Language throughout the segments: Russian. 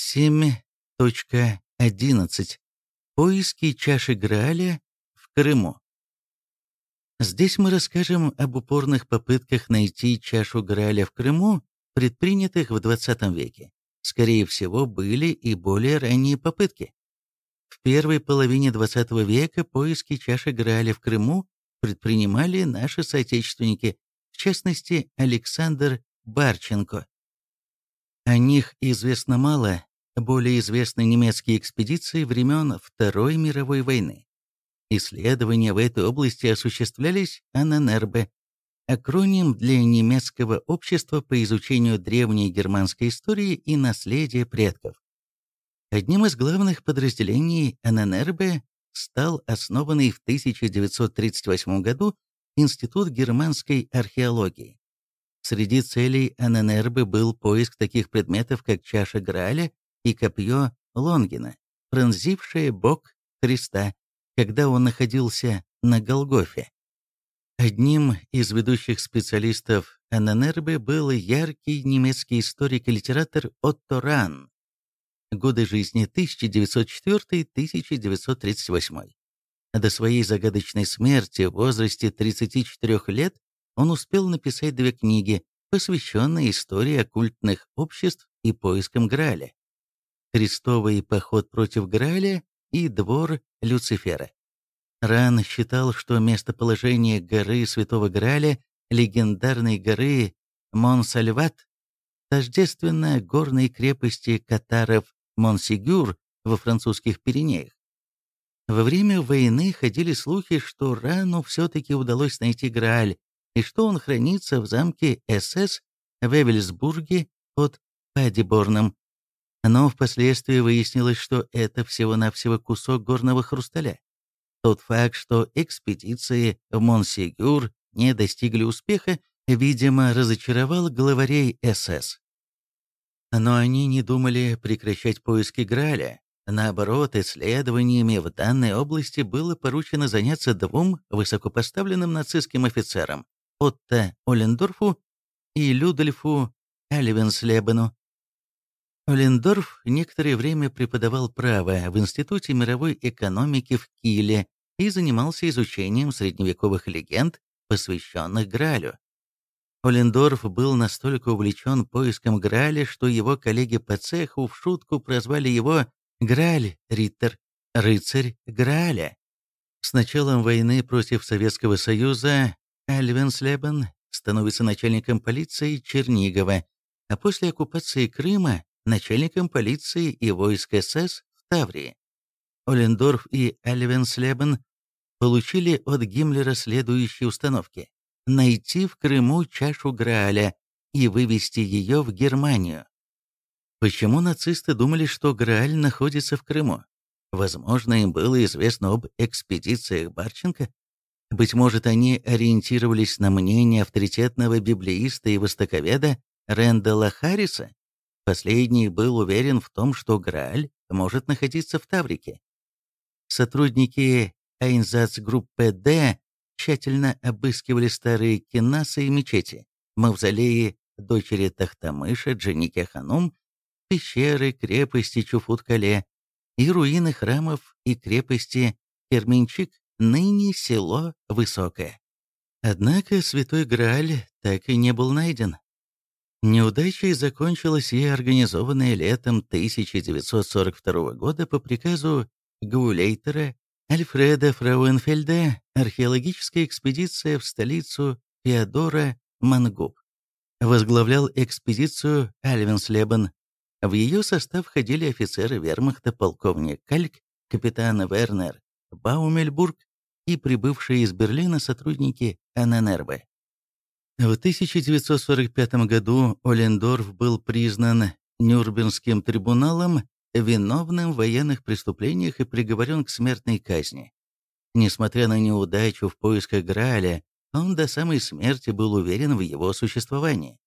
7.11. Поиски чаши Грааля в Крыму. Здесь мы расскажем об упорных попытках найти чашу Грааля в Крыму, предпринятых в XX веке. Скорее всего, были и более ранние попытки. В первой половине XX века поиски чаши Грааля в Крыму предпринимали наши соотечественники, в частности, Александр Барченко. О них известно мало, более известны немецкие экспедиции времен Второй мировой войны. Исследования в этой области осуществлялись АННРБ, акроним для немецкого общества по изучению древней германской истории и наследия предков. Одним из главных подразделений АННРБ стал основанный в 1938 году Институт германской археологии. Среди целей АННРБ был поиск таких предметов, как чаша Грааля и копье Лонгина, пронзившее бок Христа, когда он находился на Голгофе. Одним из ведущих специалистов АННРБ был яркий немецкий историк и литератор Отто Ран. Годы жизни 1904-1938. До своей загадочной смерти в возрасте 34 лет он успел написать две книги, посвященные истории оккультных обществ и поискам Грааля. «Крестовый поход против Грааля» и «Двор Люцифера». Ран считал, что местоположение горы Святого Граля, легендарной горы Монсальват, тождественно горной крепости катаров Монсигюр во французских Пиренеях. Во время войны ходили слухи, что Рану все-таки удалось найти Грааль, и что он хранится в замке СС в Эвельсбурге под Падиборном. Но впоследствии выяснилось, что это всего-навсего кусок горного хрусталя. Тот факт, что экспедиции в Монсигюр не достигли успеха, видимо, разочаровал главарей СС. Но они не думали прекращать поиски Граля. Наоборот, исследованиями в данной области было поручено заняться двум высокопоставленным нацистским офицерам Отто Олендорфу и Людольфу Альвенслебену. Олендорф некоторое время преподавал право в Институте мировой экономики в Киле и занимался изучением средневековых легенд, посвященных Гралю. Олендорф был настолько увлечен поиском Граля, что его коллеги по цеху в шутку прозвали его Грааль-Риттер, рыцарь Грааля. С началом войны против Советского Союза Альвенслебен становится начальником полиции Чернигова, а после оккупации Крыма начальником полиции и войск СС в Таврии. Олендорф и Альвенслебен получили от Гиммлера следующие установки – найти в Крыму чашу Грааля и вывести ее в Германию. Почему нацисты думали, что Грааль находится в Крыму? Возможно, им было известно об экспедициях Барченко. Быть может, они ориентировались на мнение авторитетного библеиста и востоковеда Рэндала Харриса? Последний был уверен в том, что Грааль может находиться в Таврике. Сотрудники Айнзацгруппы Д тщательно обыскивали старые кинасы и мечети, мавзолеи дочери Тахтамыша Джаники Ханум, пещеры, крепости Чуфут-Кале и руины храмов и крепости Керменчик, ныне село Высокое. Однако Святой Грааль так и не был найден. Неудачей закончилась и организованная летом 1942 года по приказу Гаулейтера Альфреда Фрауенфельда археологическая экспедиция в столицу Феодора Мангуб. Возглавлял экспедицию Альвенслебен. В ее состав входили офицеры вермахта полковник Кальк, капитан Вернер Баумельбург и прибывшие из Берлина сотрудники АННРБ. В 1945 году Олендорф был признан Нюрнбергским трибуналом виновным в военных преступлениях и приговорен к смертной казни. Несмотря на неудачу в поисках Грааля, он до самой смерти был уверен в его существовании.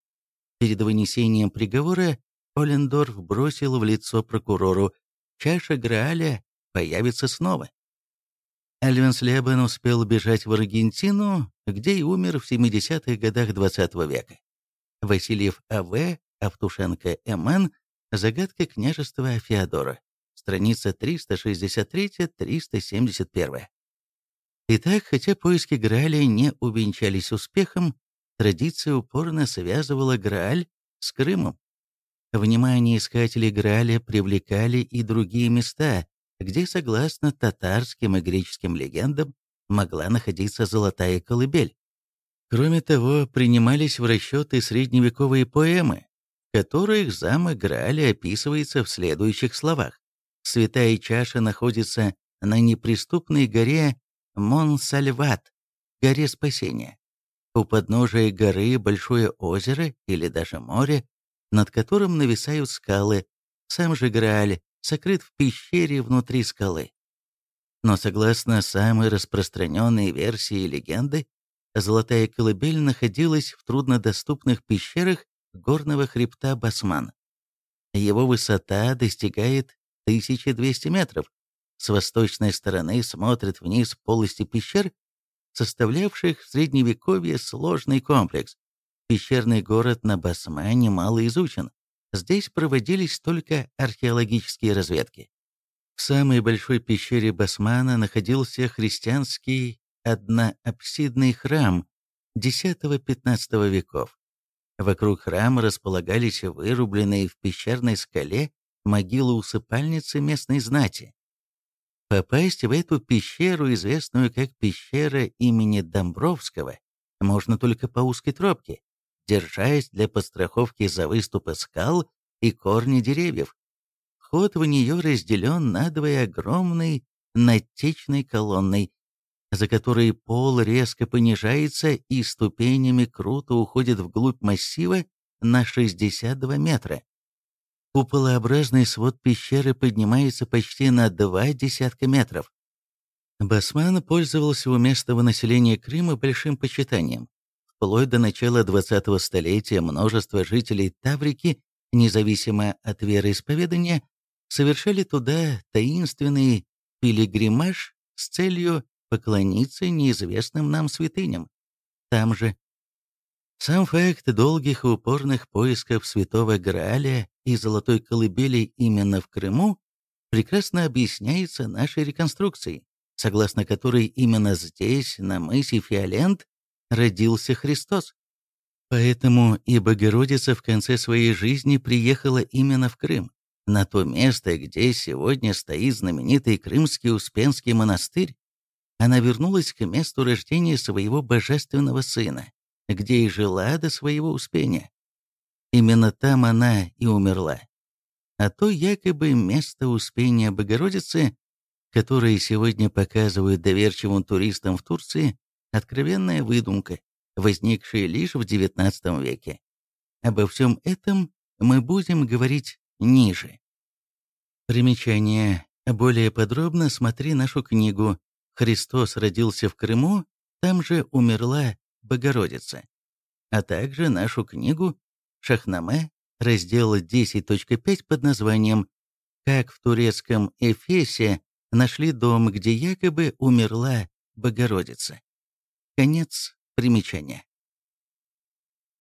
Перед вынесением приговора Олендорф бросил в лицо прокурору «Чаша Грааля появится снова». Альвенслебен успел бежать в Аргентину, где и умер в 70-х годах XX -го века. Васильев А.В., Автушенко М.Н. Загадка княжества Феодора. Страница 363-371. Итак, хотя поиски Грааля не увенчались успехом, традиция упорно связывала Грааль с Крымом. Внимание искателей Грааля привлекали и другие места, где, согласно татарским и греческим легендам, могла находиться золотая колыбель. Кроме того, принимались в расчеты средневековые поэмы, которых замок Грааля описывается в следующих словах. «Святая чаша находится на неприступной горе Монсальват, горе спасения. У подножия горы большое озеро или даже море, над которым нависают скалы. Сам же Грааль сокрыт в пещере внутри скалы. Но согласно самой распространенной версии легенды, золотая колыбель находилась в труднодоступных пещерах горного хребта Басман. Его высота достигает 1200 метров. С восточной стороны смотрит вниз полости пещер, составлявших в Средневековье сложный комплекс. Пещерный город на Басмане мало изучен. Здесь проводились только археологические разведки. В самой большой пещере Басмана находился христианский одноапсидный храм X-XV веков. Вокруг храма располагались вырубленные в пещерной скале могилы-усыпальницы местной знати. Попасть в эту пещеру, известную как пещера имени Домбровского, можно только по узкой тропке, держась для подстраховки за выступы скал и корни деревьев. Ход в нее разделен надвое огромной натечной колонной, за которой пол резко понижается и ступенями круто уходит вглубь массива на 62 метра. Куполообразный свод пещеры поднимается почти на два десятка метров. Басман пользовался у местного населения Крыма большим почитанием. Вплоть до начала 20-го столетия множество жителей Таврики, независимо от вероисповедания, совершали туда таинственный пилигримаж с целью поклониться неизвестным нам святыням. Там же сам факт долгих и упорных поисков святого Грааля и золотой колыбели именно в Крыму прекрасно объясняется нашей реконструкцией, согласно которой именно здесь, на мысе Фиолент, родился Христос. Поэтому и Богородица в конце своей жизни приехала именно в Крым, на то место, где сегодня стоит знаменитый Крымский Успенский монастырь. Она вернулась к месту рождения своего божественного сына, где и жила до своего успения. Именно там она и умерла. А то якобы место успения Богородицы, которое сегодня показывают доверчивым туристам в Турции, откровенная выдумка, возникшая лишь в XIX веке. Обо всем этом мы будем говорить ниже. Примечание. Более подробно смотри нашу книгу «Христос родился в Крыму, там же умерла Богородица», а также нашу книгу «Шахнаме», раздел 10.5 под названием «Как в турецком Эфесе нашли дом, где якобы умерла Богородица». Конец примечания.